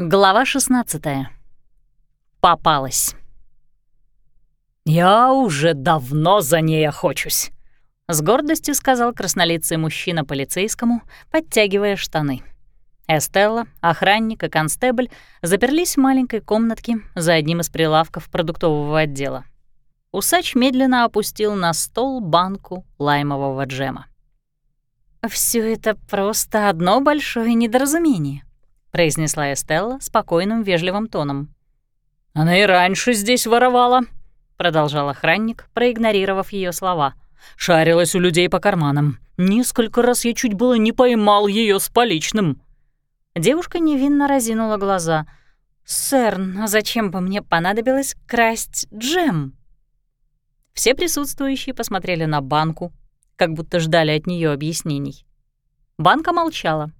Глава 16. Попалась. «Я уже давно за ней охочусь», — с гордостью сказал краснолицый мужчина полицейскому, подтягивая штаны. Эстелла, охранник и констебль заперлись в маленькой комнатке за одним из прилавков продуктового отдела. Усач медленно опустил на стол банку лаймового джема. Все это просто одно большое недоразумение», — произнесла Эстелла спокойным, вежливым тоном. «Она и раньше здесь воровала», — продолжал охранник, проигнорировав ее слова. «Шарилась у людей по карманам. Несколько раз я чуть было не поймал ее с поличным». Девушка невинно разинула глаза. «Сэр, но зачем бы мне понадобилось красть джем?» Все присутствующие посмотрели на банку, как будто ждали от нее объяснений. Банка молчала.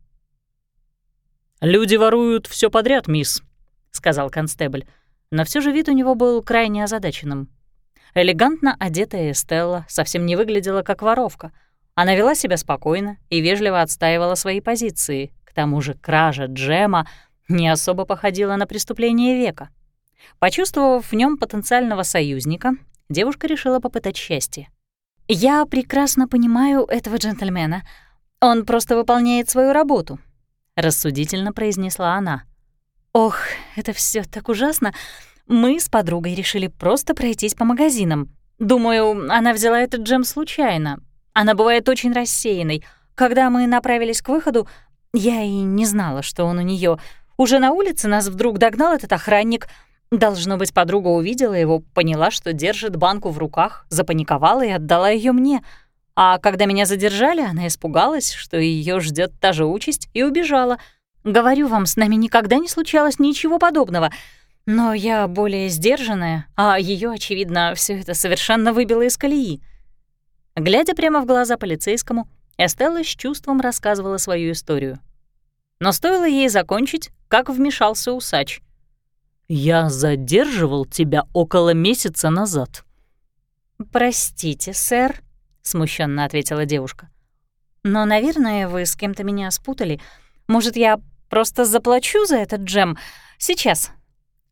«Люди воруют все подряд, мисс», — сказал констебль, но все же вид у него был крайне озадаченным. Элегантно одетая Эстелла совсем не выглядела как воровка. Она вела себя спокойно и вежливо отстаивала свои позиции. К тому же кража джема не особо походила на преступление века. Почувствовав в нем потенциального союзника, девушка решила попытать счастье. «Я прекрасно понимаю этого джентльмена. Он просто выполняет свою работу», рассудительно произнесла она. Ох, это все так ужасно. Мы с подругой решили просто пройтись по магазинам. Думаю, она взяла этот джем случайно. Она бывает очень рассеянной. Когда мы направились к выходу, я и не знала, что он у нее. Уже на улице нас вдруг догнал этот охранник. Должно быть, подруга увидела его, поняла, что держит банку в руках, запаниковала и отдала ее мне — а когда меня задержали, она испугалась, что ее ждет та же участь, и убежала. Говорю вам, с нами никогда не случалось ничего подобного. Но я более сдержанная, а ее, очевидно, все это совершенно выбило из колеи. Глядя прямо в глаза полицейскому, Эстелла с чувством рассказывала свою историю. Но стоило ей закончить, как вмешался усач. «Я задерживал тебя около месяца назад». «Простите, сэр», смущенно ответила девушка. Но, наверное, вы с кем-то меня спутали. Может, я просто заплачу за этот джем сейчас?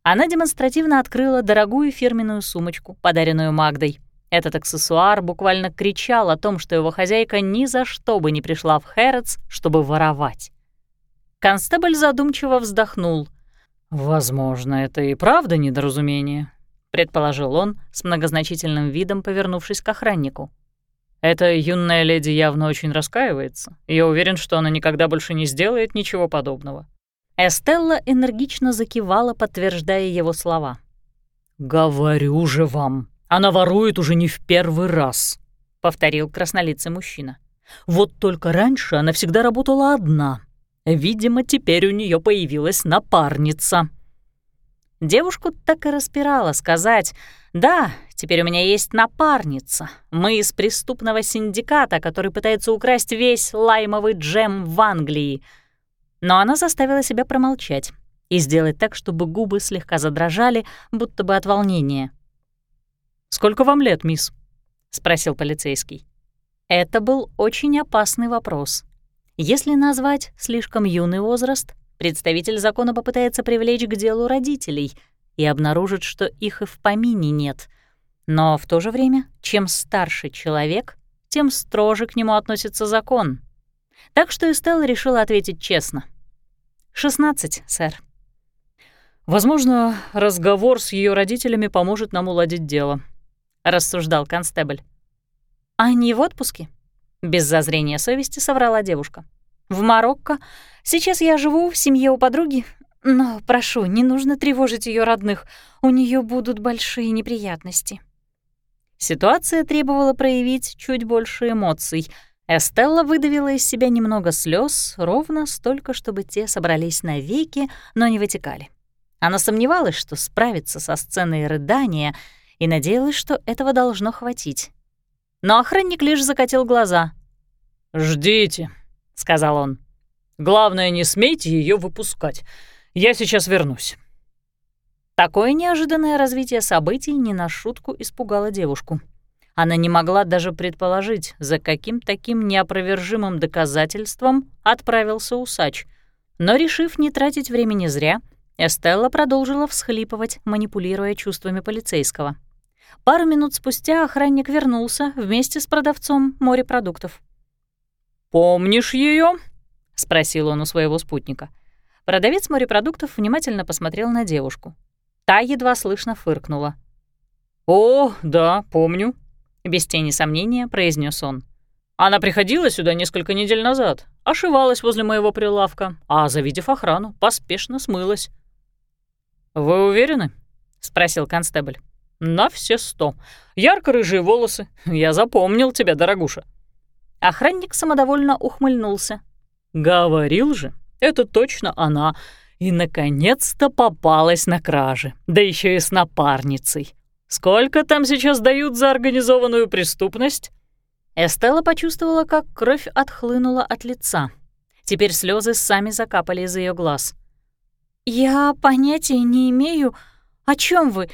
Она демонстративно открыла дорогую фирменную сумочку, подаренную Магдой. Этот аксессуар буквально кричал о том, что его хозяйка ни за что бы не пришла в Хэротс, чтобы воровать. Констебль задумчиво вздохнул. «Возможно, это и правда недоразумение», — предположил он с многозначительным видом, повернувшись к охраннику. Эта юная леди явно очень раскаивается. Я уверен, что она никогда больше не сделает ничего подобного». Эстелла энергично закивала, подтверждая его слова. «Говорю же вам, она ворует уже не в первый раз», — повторил краснолицый мужчина. «Вот только раньше она всегда работала одна. Видимо, теперь у нее появилась напарница». Девушку так и распирала сказать «Да, теперь у меня есть напарница. Мы из преступного синдиката, который пытается украсть весь лаймовый джем в Англии». Но она заставила себя промолчать и сделать так, чтобы губы слегка задрожали, будто бы от волнения. «Сколько вам лет, мисс?» — спросил полицейский. Это был очень опасный вопрос. Если назвать слишком юный возраст, представитель закона попытается привлечь к делу родителей и обнаружит, что их и в помине нет. Но в то же время, чем старше человек, тем строже к нему относится закон. Так что Эстелла решила ответить честно. «Шестнадцать, сэр». «Возможно, разговор с ее родителями поможет нам уладить дело», — рассуждал констебль. «Они в отпуске?» — без зазрения совести соврала девушка. «В Марокко Сейчас я живу в семье у подруги, но, прошу, не нужно тревожить ее родных. У нее будут большие неприятности». Ситуация требовала проявить чуть больше эмоций. Эстелла выдавила из себя немного слез, ровно столько, чтобы те собрались навеки, но не вытекали. Она сомневалась, что справится со сценой рыдания, и надеялась, что этого должно хватить. Но охранник лишь закатил глаза. «Ждите», — сказал он. Главное, не смейте ее выпускать. Я сейчас вернусь». Такое неожиданное развитие событий не на шутку испугало девушку. Она не могла даже предположить, за каким таким неопровержимым доказательством отправился усач. Но, решив не тратить времени зря, Эстелла продолжила всхлипывать, манипулируя чувствами полицейского. Пару минут спустя охранник вернулся вместе с продавцом морепродуктов. «Помнишь ее? спросил он у своего спутника. Продавец морепродуктов внимательно посмотрел на девушку. Та едва слышно фыркнула. «О, да, помню», — без тени сомнения произнес он. «Она приходила сюда несколько недель назад, ошивалась возле моего прилавка, а, завидев охрану, поспешно смылась». «Вы уверены?» — спросил констебль. «На все сто. Ярко-рыжие волосы. Я запомнил тебя, дорогуша». Охранник самодовольно ухмыльнулся. «Говорил же, это точно она. И, наконец-то, попалась на краже. Да еще и с напарницей. Сколько там сейчас дают за организованную преступность?» Эстелла почувствовала, как кровь отхлынула от лица. Теперь слезы сами закапали из ее глаз. «Я понятия не имею, о чем вы.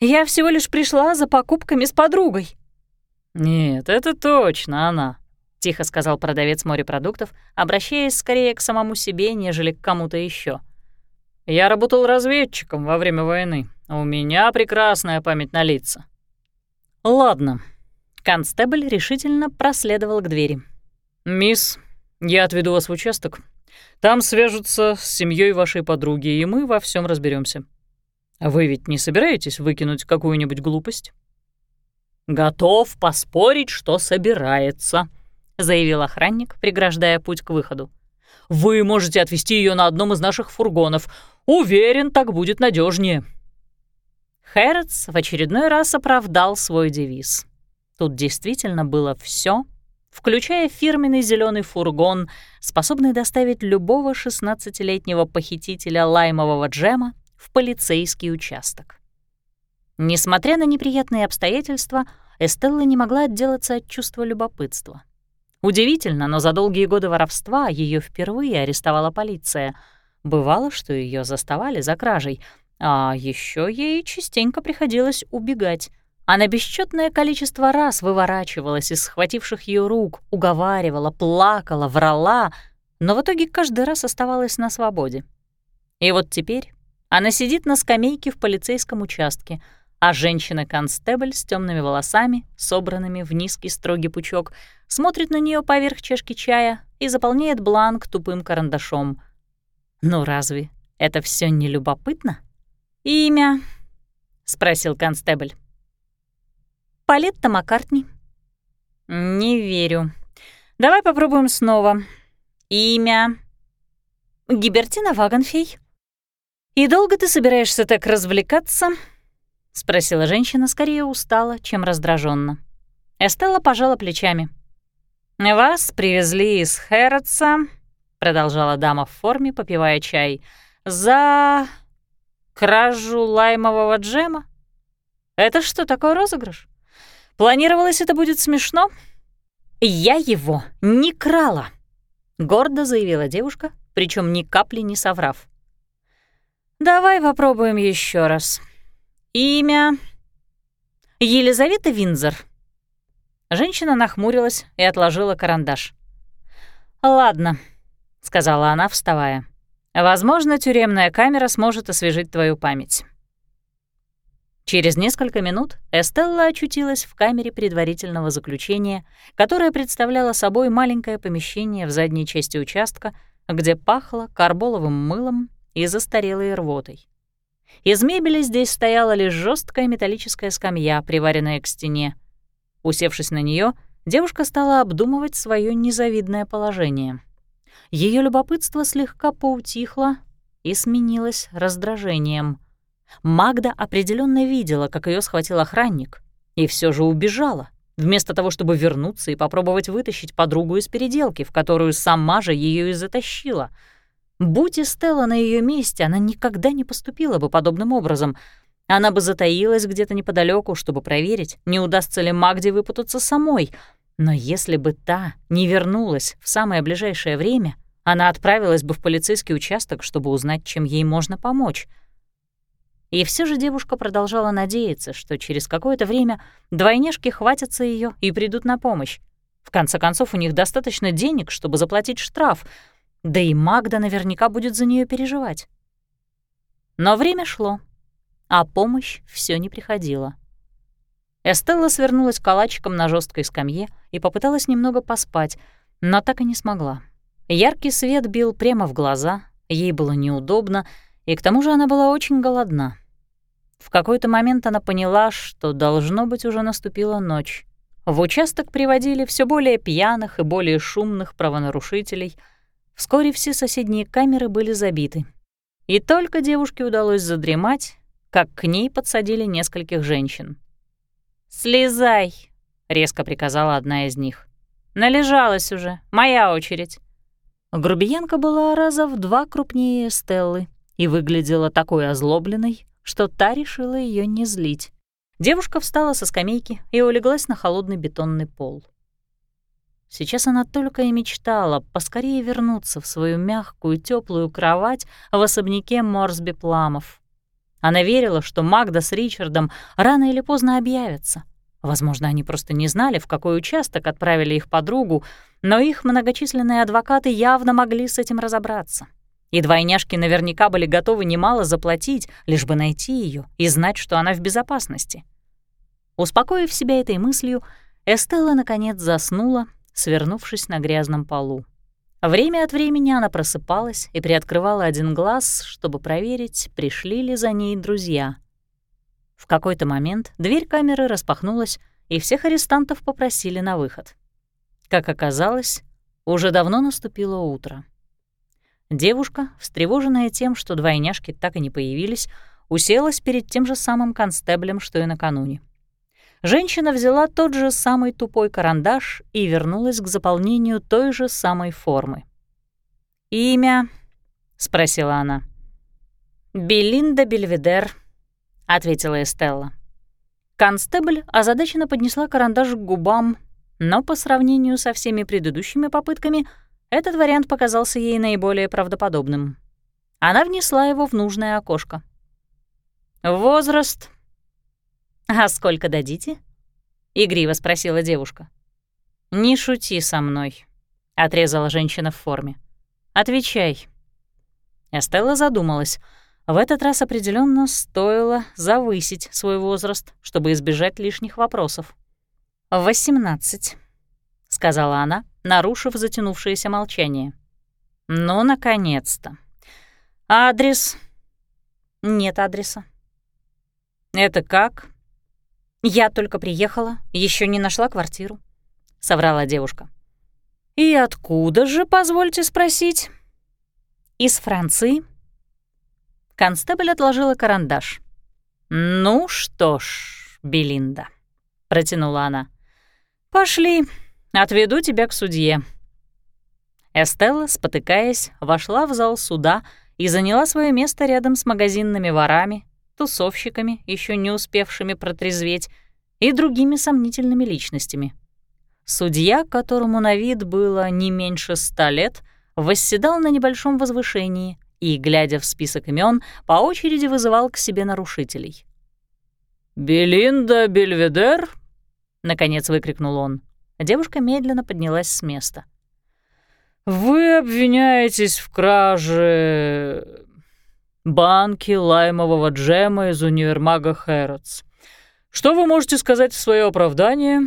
Я всего лишь пришла за покупками с подругой». «Нет, это точно она», — тихо сказал продавец морепродуктов, обращаясь скорее к самому себе, нежели к кому-то еще. «Я работал разведчиком во время войны. У меня прекрасная память на лица». «Ладно». Констебль решительно проследовал к двери. «Мисс, я отведу вас в участок. Там свяжутся с семьей вашей подруги, и мы во всем разберемся. Вы ведь не собираетесь выкинуть какую-нибудь глупость? Готов поспорить, что собирается, заявил охранник, преграждая путь к выходу. Вы можете отвезти ее на одном из наших фургонов. Уверен, так будет надежнее. Хэротс в очередной раз оправдал свой девиз. Тут действительно было все включая фирменный зеленый фургон, способный доставить любого 16-летнего похитителя лаймового джема в полицейский участок. Несмотря на неприятные обстоятельства, Эстелла не могла отделаться от чувства любопытства. Удивительно, но за долгие годы воровства ее впервые арестовала полиция. Бывало, что ее заставали за кражей, а еще ей частенько приходилось убегать. Она бесчетное количество раз выворачивалась из схвативших ее рук, уговаривала, плакала, врала, но в итоге каждый раз оставалась на свободе. И вот теперь она сидит на скамейке в полицейском участке, а женщина-констебль с темными волосами, собранными в низкий строгий пучок, смотрит на нее поверх чашки чая и заполняет бланк тупым карандашом. «Ну разве это все не любопытно?» «Имя?» — спросил констебль. Палетта Маккартни». «Не верю. Давай попробуем снова. Имя?» «Гибертина Вагонфей». «И долго ты собираешься так развлекаться?» — спросила женщина, скорее устала, чем раздраженно. Эстелла пожала плечами. «Вас привезли из Хэротса», — продолжала дама в форме, попивая чай, «за кражу лаймового джема? Это что, такой розыгрыш?» Планировалось, это будет смешно. Я его не крала, гордо заявила девушка, причем ни капли не соврав. Давай попробуем еще раз. Имя Елизавета Винзер. Женщина нахмурилась и отложила карандаш. «Ладно», — сказала она, вставая. «Возможно, тюремная камера сможет освежить твою память. Через несколько минут Эстелла очутилась в камере предварительного заключения, которая представляла собой маленькое помещение в задней части участка, где пахло карболовым мылом и застарелой рвотой. Из мебели здесь стояла лишь жесткая металлическая скамья, приваренная к стене. Усевшись на нее, девушка стала обдумывать свое незавидное положение. Ее любопытство слегка поутихло и сменилось раздражением — Магда определенно видела, как ее схватил охранник, и все же убежала, вместо того, чтобы вернуться и попробовать вытащить подругу из переделки, в которую сама же ее и затащила. Будь Эстелла на ее месте, она никогда не поступила бы подобным образом. Она бы затаилась где-то неподалеку, чтобы проверить, не удастся ли Магде выпутаться самой. Но если бы та не вернулась в самое ближайшее время, она отправилась бы в полицейский участок, чтобы узнать, чем ей можно помочь — и все же девушка продолжала надеяться, что через какое-то время двойняшки хватятся ее и придут на помощь. В конце концов, у них достаточно денег, чтобы заплатить штраф, да и Магда наверняка будет за нее переживать. Но время шло, а помощь все не приходила. Эстелла свернулась калачиком на жесткой скамье и попыталась немного поспать, но так и не смогла. Яркий свет бил прямо в глаза, ей было неудобно, и к тому же она была очень голодна. В какой-то момент она поняла, что, должно быть, уже наступила ночь. В участок приводили все более пьяных и более шумных правонарушителей. Вскоре все соседние камеры были забиты. И только девушке удалось задремать, как к ней подсадили нескольких женщин. «Слезай!» — резко приказала одна из них. «Належалась уже, моя очередь». Грубиянка была раза в два крупнее Стеллы и выглядела такой озлобленной, что та решила ее не злить. Девушка встала со скамейки и улеглась на холодный бетонный пол. Сейчас она только и мечтала поскорее вернуться в свою мягкую теплую кровать в особняке Морсби Пламов. Она верила, что Магда с Ричардом рано или поздно объявятся. Возможно, они просто не знали, в какой участок отправили их подругу, но их многочисленные адвокаты явно могли с этим разобраться. И двойняшки наверняка были готовы немало заплатить, лишь бы найти ее и знать, что она в безопасности. Успокоив себя этой мыслью, Эстелла наконец заснула, свернувшись на грязном полу. Время от времени она просыпалась и приоткрывала один глаз, чтобы проверить, пришли ли за ней друзья. В какой-то момент дверь камеры распахнулась, и всех арестантов попросили на выход. Как оказалось, уже давно наступило утро. Девушка, встревоженная тем, что двойняшки так и не появились, уселась перед тем же самым констеблем, что и накануне. Женщина взяла тот же самый тупой карандаш и вернулась к заполнению той же самой формы. «Имя?» — спросила она. «Белинда Бельведер», — ответила Эстелла. Констебль озадаченно поднесла карандаш к губам, но по сравнению со всеми предыдущими попытками этот вариант показался ей наиболее правдоподобным. Она внесла его в нужное окошко. «Возраст «А сколько дадите?» — игриво спросила девушка. «Не шути со мной», — отрезала женщина в форме. «Отвечай». Эстелла задумалась. В этот раз определенно стоило завысить свой возраст, чтобы избежать лишних вопросов. «Восемнадцать», — сказала она, нарушив затянувшееся молчание. «Ну, наконец-то. Адрес?» «Нет адреса». «Это как?» «Я только приехала, еще не нашла квартиру», — соврала девушка. «И откуда же, позвольте спросить?» «Из Франции». Констебль отложила карандаш. «Ну что ж, Белинда», — протянула она. «Пошли, отведу тебя к судье». Эстелла, спотыкаясь, вошла в зал суда и заняла свое место рядом с магазинными ворами, тусовщиками, еще не успевшими протрезветь, и другими сомнительными личностями. Судья, которому на вид было не меньше ста лет, восседал на небольшом возвышении и, глядя в список имен, по очереди вызывал к себе нарушителей. «Белинда Бельведер?» — наконец выкрикнул он. Девушка медленно поднялась с места. «Вы обвиняетесь в краже банки лаймового джема из универмага Хэротс. Что вы можете сказать в свое оправдание?»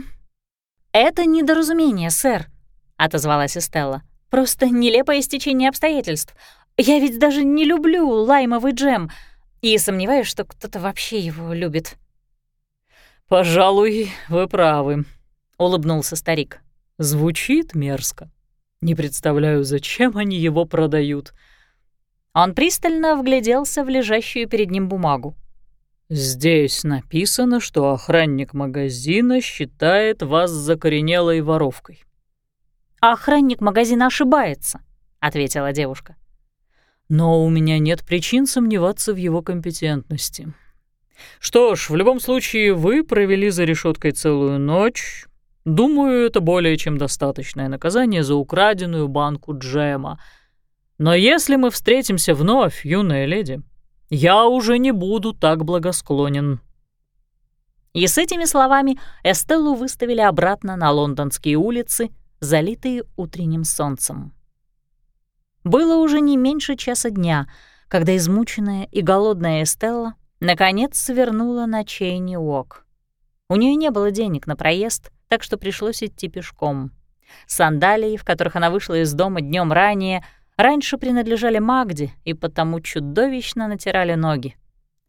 «Это недоразумение, сэр», — отозвалась Эстелла. «Просто нелепое стечение обстоятельств. Я ведь даже не люблю лаймовый джем и сомневаюсь, что кто-то вообще его любит». «Пожалуй, вы правы», — улыбнулся старик. «Звучит мерзко. Не представляю, зачем они его продают. Он пристально вгляделся в лежащую перед ним бумагу. «Здесь написано, что охранник магазина считает вас закоренелой воровкой». «Охранник магазина ошибается», — ответила девушка. «Но у меня нет причин сомневаться в его компетентности. Что ж, в любом случае, вы провели за решеткой целую ночь. Думаю, это более чем достаточное наказание за украденную банку джема — но если мы встретимся вновь, юная леди, я уже не буду так благосклонен». И с этими словами Эстеллу выставили обратно на лондонские улицы, залитые утренним солнцем. Было уже не меньше часа дня, когда измученная и голодная Эстелла наконец свернула на Чейни Уок. У нее не было денег на проезд, так что пришлось идти пешком. Сандалии, в которых она вышла из дома днем ранее, раньше принадлежали Магде и потому чудовищно натирали ноги.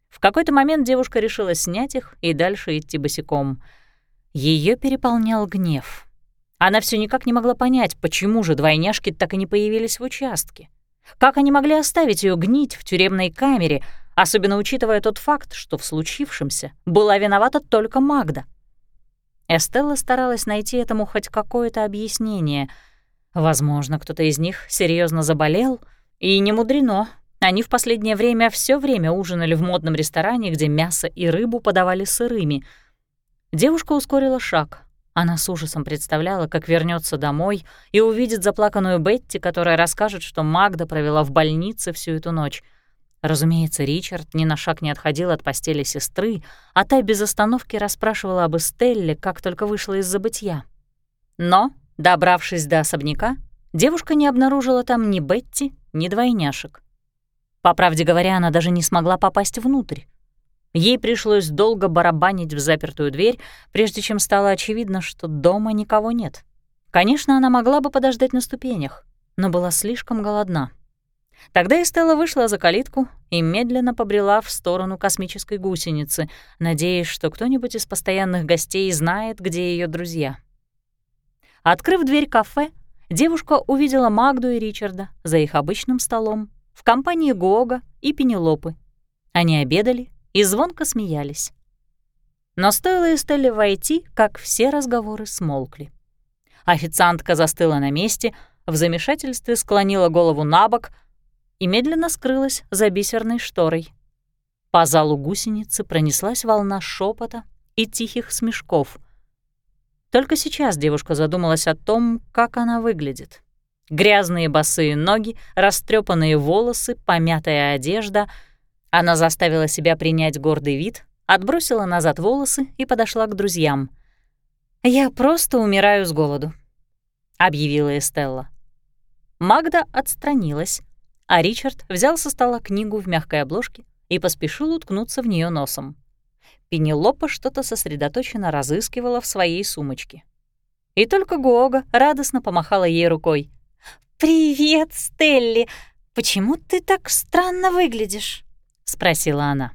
В какой-то момент девушка решила снять их и дальше идти босиком. Ее переполнял гнев. Она все никак не могла понять, почему же двойняшки так и не появились в участке. Как они могли оставить ее гнить в тюремной камере, особенно учитывая тот факт, что в случившемся была виновата только Магда. Эстелла старалась найти этому хоть какое-то объяснение. Возможно, кто-то из них серьезно заболел, и не мудрено. Они в последнее время все время ужинали в модном ресторане, где мясо и рыбу подавали сырыми. Девушка ускорила шаг. Она с ужасом представляла, как вернется домой и увидит заплаканную Бетти, которая расскажет, что Магда провела в больнице всю эту ночь — Разумеется, Ричард ни на шаг не отходил от постели сестры, а та без остановки расспрашивала об Эстелле, как только вышла из забытья. Но, добравшись до особняка, девушка не обнаружила там ни Бетти, ни двойняшек. По правде говоря, она даже не смогла попасть внутрь. Ей пришлось долго барабанить в запертую дверь, прежде чем стало очевидно, что дома никого нет. Конечно, она могла бы подождать на ступенях, но была слишком голодна. Тогда Эстелла вышла за калитку и медленно побрела в сторону космической гусеницы, надеясь, что кто-нибудь из постоянных гостей знает, где ее друзья. Открыв дверь кафе, девушка увидела Магду и Ричарда за их обычным столом в компании Гога и Пенелопы. Они обедали и звонко смеялись. Но стоило Эстелле войти, как все разговоры смолкли. Официантка застыла на месте, в замешательстве склонила голову на бок — и медленно скрылась за бисерной шторой. По залу гусеницы пронеслась волна шепота и тихих смешков. Только сейчас девушка задумалась о том, как она выглядит. Грязные босые ноги, растрепанные волосы, помятая одежда. Она заставила себя принять гордый вид, отбросила назад волосы и подошла к друзьям. «Я просто умираю с голоду», — объявила Эстелла. Магда отстранилась, а Ричард взял со стола книгу в мягкой обложке и поспешил уткнуться в нее носом. Пенелопа что-то сосредоточенно разыскивала в своей сумочке. И только Гуога радостно помахала ей рукой. «Привет, Стелли! Почему ты так странно выглядишь?» — спросила она.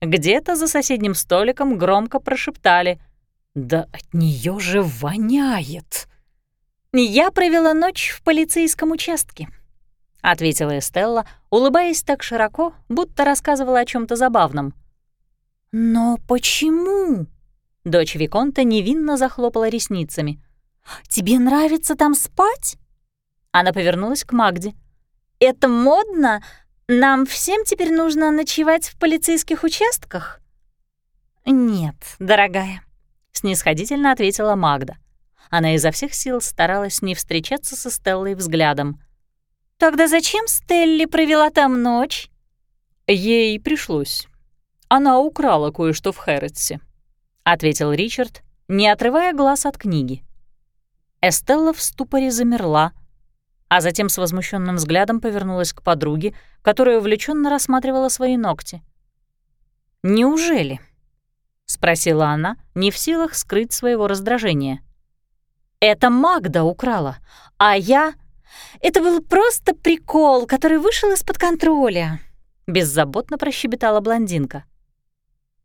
Где-то за соседним столиком громко прошептали. «Да от нее же воняет!» «Я провела ночь в полицейском участке», — ответила Эстелла, улыбаясь так широко, будто рассказывала о чем то забавном. «Но почему?» Дочь Виконта невинно захлопала ресницами. «Тебе нравится там спать?» Она повернулась к Магде. «Это модно? Нам всем теперь нужно ночевать в полицейских участках?» «Нет, дорогая», — снисходительно ответила Магда. Она изо всех сил старалась не встречаться со Стеллой взглядом. «Тогда зачем Стелли провела там ночь?» «Ей пришлось. Она украла кое-что в Хэрротсе», — ответил Ричард, не отрывая глаз от книги. Эстелла в ступоре замерла, а затем с возмущенным взглядом повернулась к подруге, которая увлеченно рассматривала свои ногти. «Неужели?» — спросила она, не в силах скрыть своего раздражения. «Это Магда украла, а я...» Это был просто прикол, который вышел из-под контроля», — беззаботно прощебетала блондинка.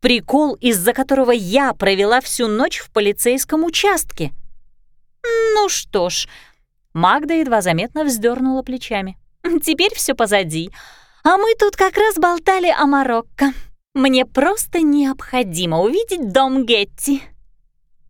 «Прикол, из-за которого я провела всю ночь в полицейском участке». «Ну что ж», — Магда едва заметно вздернула плечами. «Теперь все позади. А мы тут как раз болтали о Марокко. Мне просто необходимо увидеть дом Гетти».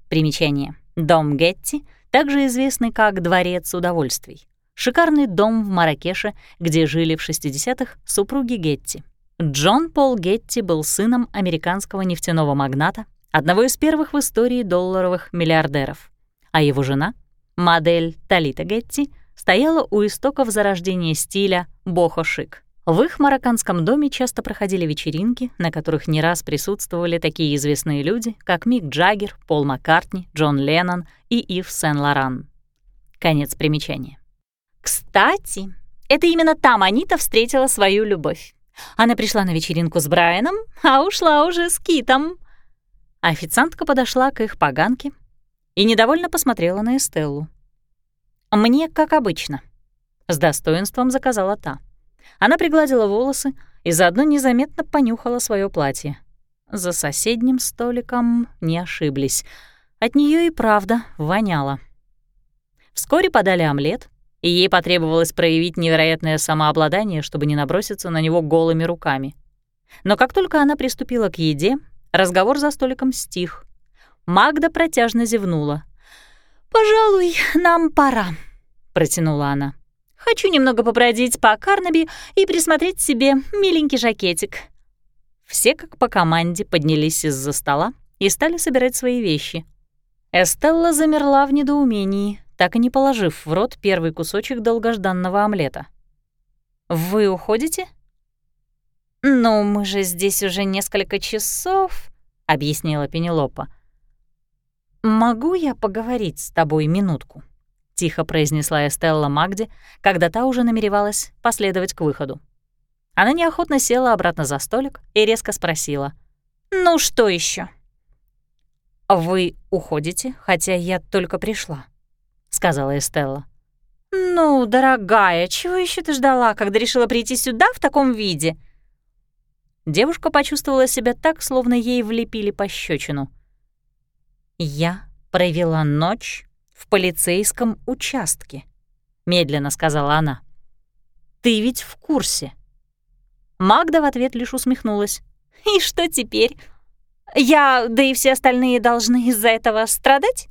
Примечание. Дом Гетти, также известный как Дворец удовольствий шикарный дом в Маракеше, где жили в 60-х супруги Гетти. Джон Пол Гетти был сыном американского нефтяного магната, одного из первых в истории долларовых миллиардеров, а его жена, модель Талита Гетти, стояла у истоков зарождения стиля бохо-шик. В их марокканском доме часто проходили вечеринки, на которых не раз присутствовали такие известные люди, как Мик Джаггер, Пол Маккартни, Джон Леннон и Ив Сен-Лоран. Конец примечания. «Кстати, Это именно там Анита встретила свою любовь. Она пришла на вечеринку с Брайаном, а ушла уже с Китом. Официантка подошла к их поганке и недовольно посмотрела на Эстеллу. «Мне как обычно», — с достоинством заказала та. Она пригладила волосы и заодно незаметно понюхала свое платье. За соседним столиком не ошиблись. От нее и правда воняло. Вскоре подали омлет, и ей потребовалось проявить невероятное самообладание, чтобы не наброситься на него голыми руками. Но как только она приступила к еде, разговор за столиком стих. Магда протяжно зевнула. «Пожалуй, нам пора», — протянула она. «Хочу немного побродить по Карнаби и присмотреть себе миленький жакетик». Все, как по команде, поднялись из-за стола и стали собирать свои вещи. Эстелла замерла в недоумении, так и не положив в рот первый кусочек долгожданного омлета. «Вы уходите?» «Ну, мы же здесь уже несколько часов», — объяснила Пенелопа. «Могу я поговорить с тобой минутку?» — тихо произнесла Эстелла Магде, когда та уже намеревалась последовать к выходу. Она неохотно села обратно за столик и резко спросила. «Ну что еще? «Вы уходите, хотя я только пришла», сказала Эстелла. «Ну, дорогая, чего еще ты ждала, когда решила прийти сюда в таком виде?» Девушка почувствовала себя так, словно ей влепили пощечину. «Я провела ночь в полицейском участке», — медленно сказала она. «Ты ведь в курсе?» Магда в ответ лишь усмехнулась. «И что теперь? Я, да и все остальные должны из-за этого страдать?»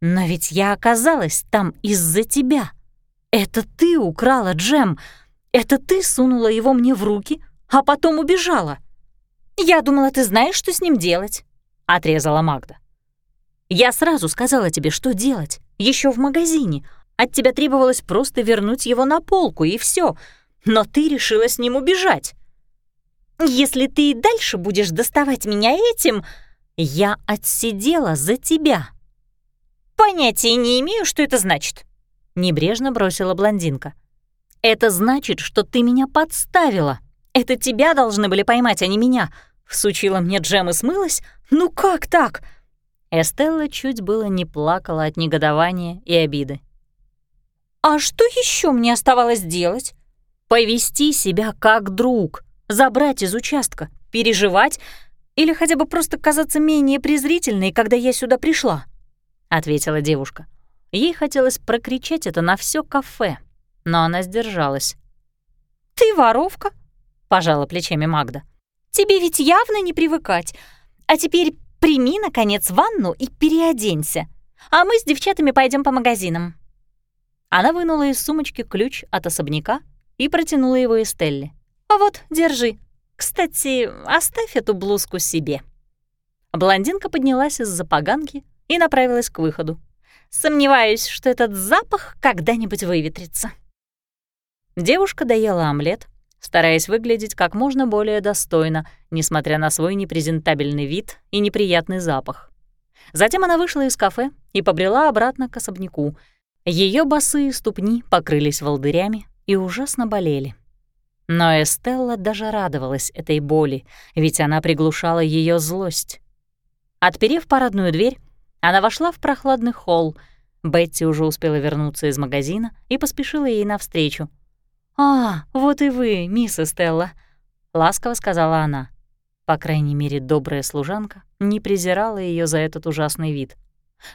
Но ведь я оказалась там из-за тебя. Это ты украла джем. Это ты сунула его мне в руки, а потом убежала. Я думала, ты знаешь, что с ним делать, отрезала Магда. Я сразу сказала тебе, что делать, еще в магазине. От тебя требовалось просто вернуть его на полку, и все. Но ты решила с ним убежать. Если ты и дальше будешь доставать меня этим, я отсидела за тебя. «Понятия не имею, что это значит», — небрежно бросила блондинка. «Это значит, что ты меня подставила. Это тебя должны были поймать, а не меня. Всучила мне джем и смылась? Ну как так?» Эстелла чуть было не плакала от негодования и обиды. «А что еще мне оставалось делать?» «Повести себя как друг, забрать из участка, переживать или хотя бы просто казаться менее презрительной, когда я сюда пришла». — ответила девушка. Ей хотелось прокричать это на все кафе, но она сдержалась. «Ты воровка?» — пожала плечами Магда. «Тебе ведь явно не привыкать. А теперь прими, наконец, ванну и переоденься, а мы с девчатами пойдем по магазинам». Она вынула из сумочки ключ от особняка и протянула его Эстелле. «Вот, держи. Кстати, оставь эту блузку себе». Блондинка поднялась из-за поганки и направилась к выходу. Сомневаюсь, что этот запах когда-нибудь выветрится. Девушка доела омлет, стараясь выглядеть как можно более достойно, несмотря на свой непрезентабельный вид и неприятный запах. Затем она вышла из кафе и побрела обратно к особняку. Ее босые ступни покрылись волдырями и ужасно болели. Но Эстелла даже радовалась этой боли, ведь она приглушала ее злость. Отперев парадную дверь, она вошла в прохладный холл. Бетти уже успела вернуться из магазина и поспешила ей навстречу. «А, вот и вы, мисс Эстелла», — ласково сказала она. По крайней мере, добрая служанка не презирала ее за этот ужасный вид.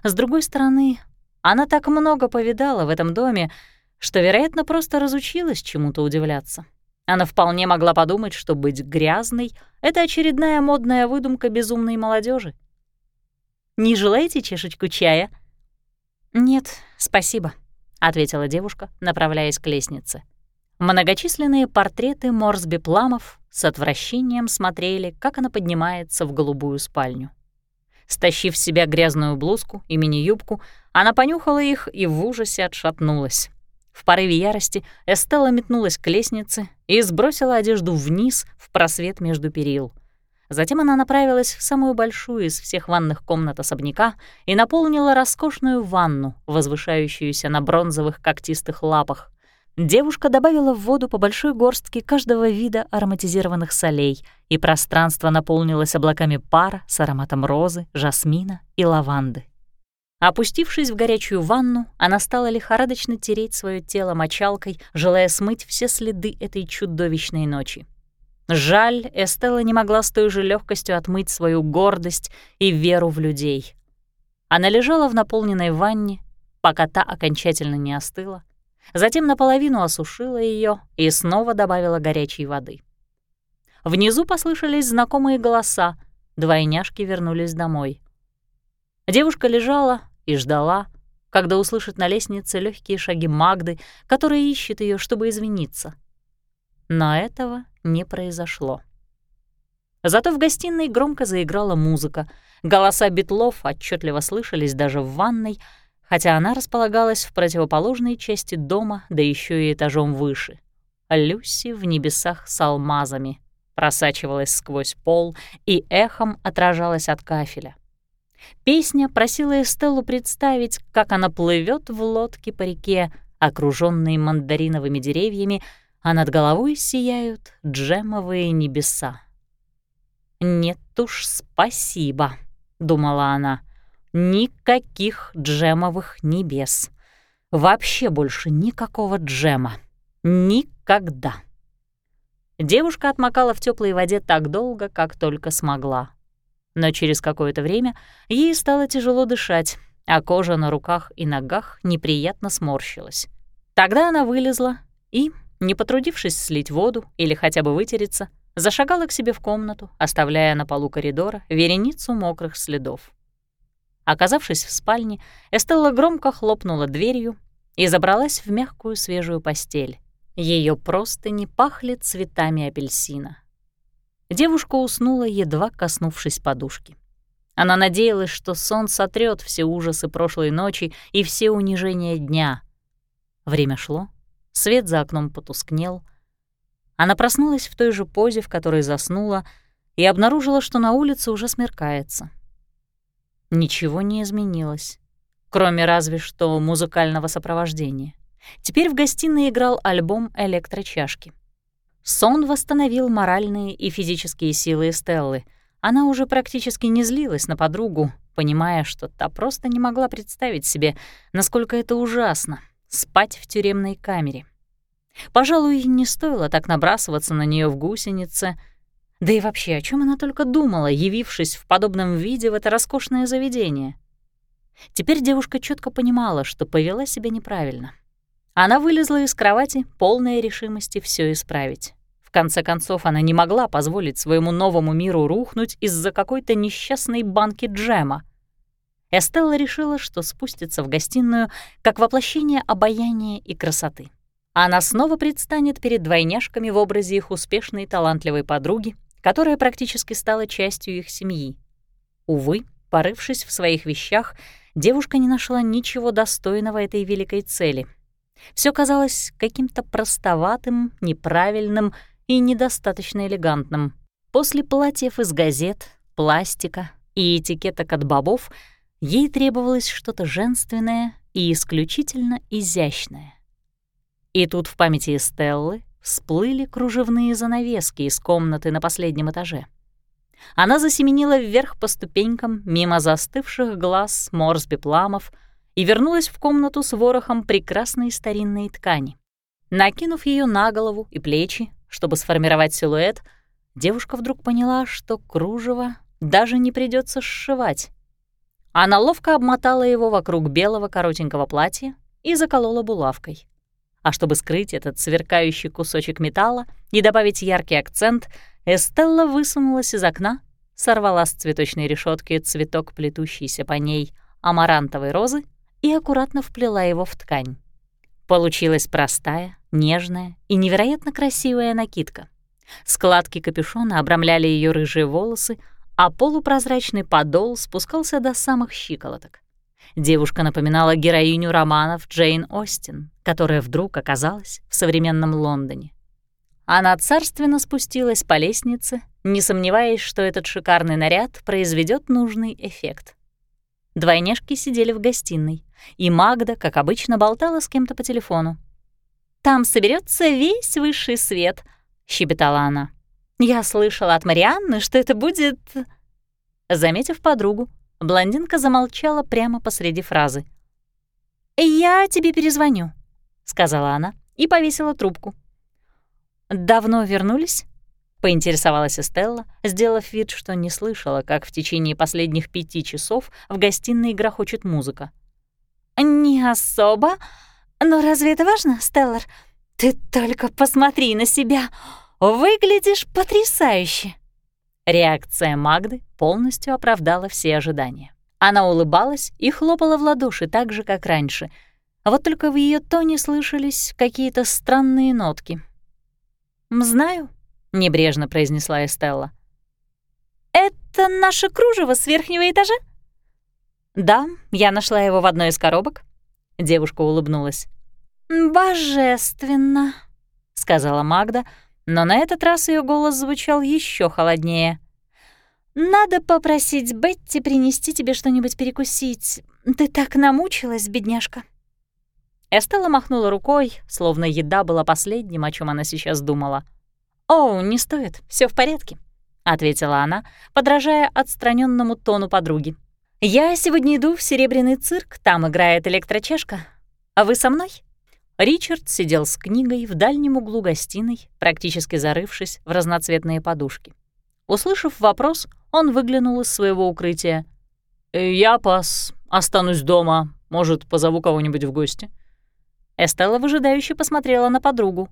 С другой стороны, она так много повидала в этом доме, что, вероятно, просто разучилась чему-то удивляться. Она вполне могла подумать, что быть грязной — это очередная модная выдумка безумной молодежи. Не желаете чашечку чая?» «Нет, спасибо», — ответила девушка, направляясь к лестнице. Многочисленные портреты Морсби Пламов с отвращением смотрели, как она поднимается в голубую спальню. Стащив с себя грязную блузку и мини-юбку, она понюхала их и в ужасе отшатнулась. В порыве ярости Эстелла метнулась к лестнице и сбросила одежду вниз в просвет между перил — Затем она направилась в самую большую из всех ванных комнат особняка и наполнила роскошную ванну, возвышающуюся на бронзовых когтистых лапах. Девушка добавила в воду по большой горстке каждого вида ароматизированных солей, и пространство наполнилось облаками пара с ароматом розы, жасмина и лаванды. Опустившись в горячую ванну, она стала лихорадочно тереть свое тело мочалкой, желая смыть все следы этой чудовищной ночи. Жаль, Эстелла не могла с той же легкостью отмыть свою гордость и веру в людей. Она лежала в наполненной ванне, пока та окончательно не остыла, затем наполовину осушила ее и снова добавила горячей воды. Внизу послышались знакомые голоса, двойняшки вернулись домой. Девушка лежала, и ждала, когда услышит на лестнице легкие шаги Магды, которая ищет ее, чтобы извиниться. Но этого не произошло. Зато в гостиной громко заиграла музыка. Голоса битлов отчетливо слышались даже в ванной, хотя она располагалась в противоположной части дома, да еще и этажом выше. Люси в небесах с алмазами просачивалась сквозь пол и эхом отражалась от кафеля. Песня просила Эстеллу представить, как она плывет в лодке по реке, окружённой мандариновыми деревьями, а над головой сияют джемовые небеса. «Нет уж, спасибо», — думала она, — «никаких джемовых небес. Вообще больше никакого джема. Никогда». Девушка отмокала в теплой воде так долго, как только смогла но через какое-то время ей стало тяжело дышать, а кожа на руках и ногах неприятно сморщилась. Тогда она вылезла и, не потрудившись слить воду или хотя бы вытереться, зашагала к себе в комнату, оставляя на полу коридора вереницу мокрых следов. Оказавшись в спальне, Эстелла громко хлопнула дверью и забралась в мягкую свежую постель. Ее просто не пахли цветами апельсина. Девушка уснула, едва коснувшись подушки. Она надеялась, что сон сотрет все ужасы прошлой ночи и все унижения дня. Время шло, свет за окном потускнел. Она проснулась в той же позе, в которой заснула, и обнаружила, что на улице уже смеркается. Ничего не изменилось, кроме разве что музыкального сопровождения. Теперь в гостиной играл альбом электрочашки. Сон восстановил моральные и физические силы Стеллы. Она уже практически не злилась на подругу, понимая, что та просто не могла представить себе, насколько это ужасно — спать в тюремной камере. Пожалуй, не стоило так набрасываться на нее в гусенице. Да и вообще, о чем она только думала, явившись в подобном виде в это роскошное заведение? Теперь девушка четко понимала, что повела себя неправильно — она вылезла из кровати, полная решимости все исправить. В конце концов, она не могла позволить своему новому миру рухнуть из-за какой-то несчастной банки джема. Эстелла решила, что спустится в гостиную как воплощение обаяния и красоты. Она снова предстанет перед двойняшками в образе их успешной талантливой подруги, которая практически стала частью их семьи. Увы, порывшись в своих вещах, девушка не нашла ничего достойного этой великой цели — все казалось каким-то простоватым, неправильным и недостаточно элегантным. После платьев из газет, пластика и этикеток от бобов ей требовалось что-то женственное и исключительно изящное. И тут в памяти Стеллы всплыли кружевные занавески из комнаты на последнем этаже. Она засеменила вверх по ступенькам мимо застывших глаз Морсби Пламов — и вернулась в комнату с ворохом прекрасной старинной ткани. Накинув ее на голову и плечи, чтобы сформировать силуэт, девушка вдруг поняла, что кружево даже не придется сшивать. Она ловко обмотала его вокруг белого коротенького платья и заколола булавкой. А чтобы скрыть этот сверкающий кусочек металла и добавить яркий акцент, Эстелла высунулась из окна, сорвала с цветочной решетки цветок, плетущийся по ней, амарантовой розы и аккуратно вплела его в ткань. Получилась простая, нежная и невероятно красивая накидка. Складки капюшона обрамляли ее рыжие волосы, а полупрозрачный подол спускался до самых щиколоток. Девушка напоминала героиню романов Джейн Остин, которая вдруг оказалась в современном Лондоне. Она царственно спустилась по лестнице, не сомневаясь, что этот шикарный наряд произведет нужный эффект. Двойняшки сидели в гостиной, и Магда, как обычно, болтала с кем-то по телефону. там соберется весь высший свет», — щебетала она. «Я слышала от Марианны, что это будет...» Заметив подругу, блондинка замолчала прямо посреди фразы. «Я тебе перезвоню», — сказала она и повесила трубку. «Давно вернулись?» — поинтересовалась Эстелла, сделав вид, что не слышала, как в течение последних пяти часов в гостиной грохочет музыка. «Не особо. Но разве это важно, Стеллар? Ты только посмотри на себя. Выглядишь потрясающе!» Реакция Магды полностью оправдала все ожидания. Она улыбалась и хлопала в ладоши так же, как раньше. А вот только в ее тоне слышались какие-то странные нотки. «Знаю», — небрежно произнесла Эстелла. «Это наше кружево с верхнего этажа?» «Да, я нашла его в одной из коробок». Девушка улыбнулась. «Божественно», — сказала Магда, но на этот раз ее голос звучал еще холоднее. «Надо попросить Бетти принести тебе что-нибудь перекусить. Ты так намучилась, бедняжка». Эстелла махнула рукой, словно еда была последним, о чем она сейчас думала. «О, не стоит, все в порядке», — ответила она, подражая отстраненному тону подруги. «Я сегодня иду в Серебряный цирк, там играет электрочешка. А вы со мной?» Ричард сидел с книгой в дальнем углу гостиной, практически зарывшись в разноцветные подушки. Услышав вопрос, он выглянул из своего укрытия. «Э, «Я пас. Останусь дома. Может, позову кого-нибудь в гости?» Эстелла выжидающе посмотрела на подругу.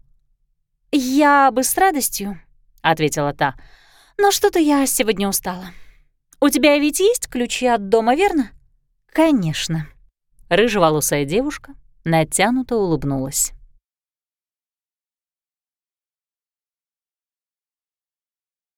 «Я бы с радостью», — ответила та. «Но что-то я сегодня устала. У тебя ведь есть ключи от дома, верно?» «Конечно». Рыжеволосая девушка натянуто улыбнулась.